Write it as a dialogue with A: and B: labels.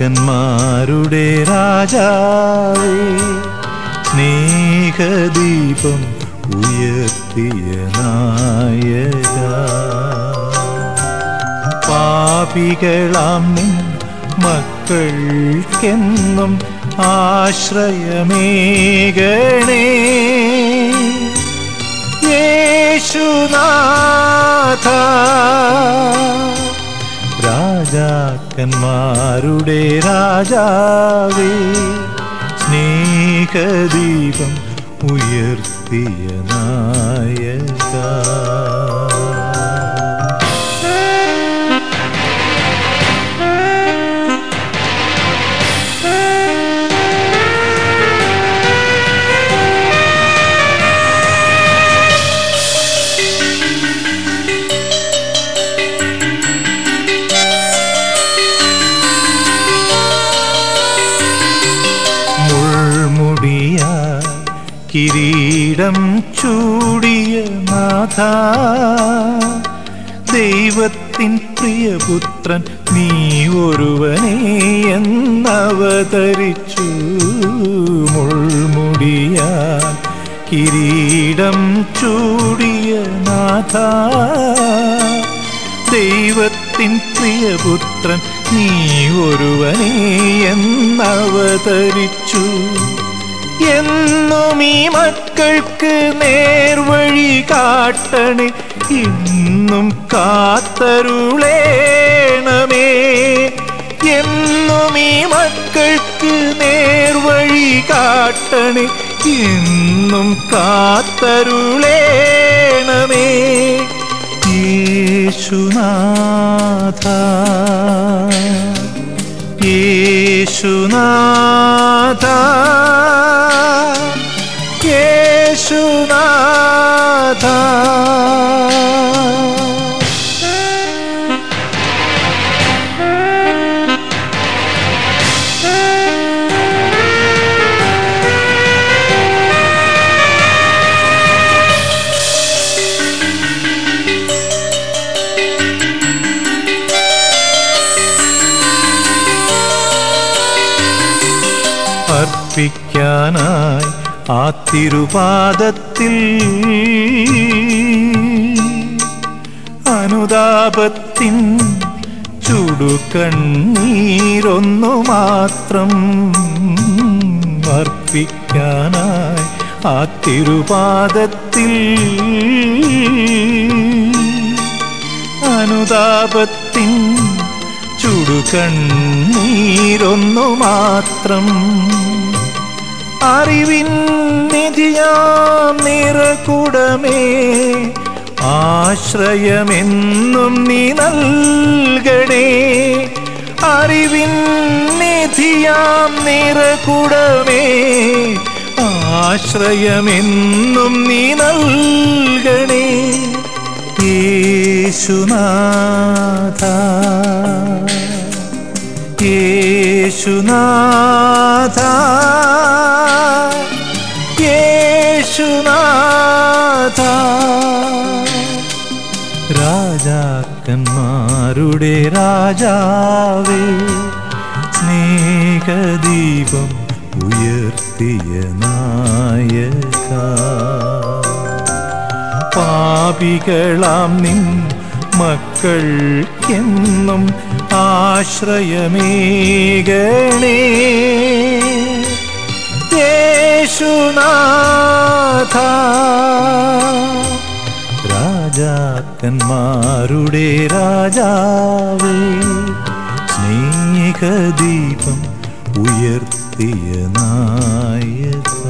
A: രാജാക്കന്മാരുടെ രാജാവേ സ്നേഹദീപം ഉയർത്തിയ നായക. പാപികളാം നിൻ മക്കൾക്കെന്നും ആശ്രയമേകണേ. യേശുനാഥ രാജാക്കന്മാരുടെ രാജാവേ സ്നേഹദീപം ഉയർത്തിയ നായക. കിരീടം ചൂടിയ നാഥ ദൈവത്തിൻ പ്രിയപുത്രൻ നീ ഒരുവനെ എന്നവതരിച്ചു. മുൾമുടിയ കിരീടം ചൂടിയ നാഥ ദൈവത്തിൻ പ്രിയപുത്രൻ നീ ഒരുവനെ എന്നവതരിച്ചു. എന്നും ഈ മക്കൾക്ക് നേർവഴി കാട്ടണേ. ഇന്നും കാത്തരുളേണമേ. എന്നും ഈ മക്കൾക്ക് നേർവഴി കാട്ടണേ. ഇന്നും കാത്തരുളേണമേ. യേശുനാഥ. യേശുനാഥ യേശുനാഥ അർപ്പിക്കാനായി ആ തിരുപാദത്തിൽ അനുതാപത്തിൻ ചുടുകണ്ണീരൊന്നു മാത്രം അർപ്പിക്കാനായി ആ തിരുപാദത്തിൽ അനുതാപത്തിൻ ചുടുകണ്ണീരൊന്നു മാത്രം അറിവിൻ നിധിയാം നിറകുടമേ. ആശ്രയമെന്നും നീ നൽകണേ. അറിവിൻ നിധിയാം നിറകുടമേ. ആശ്രയമെന്നും നീ നൽകണേ. യേശുനാഥ. യേശുനാഥ. രാജാക്കന്മാരുടെ രാജാവേ സ്നേഹദീപം ഉയർത്തിയ നായക. പാപികളാം നിൻ മക്കൾ എന്നും ആശ്രയമേകണേ. യേശുനാഥ രാജാക്കന്മാരുടെ രാജാവേ സ്നേഹദീപം ഉയർത്തിയ നായക.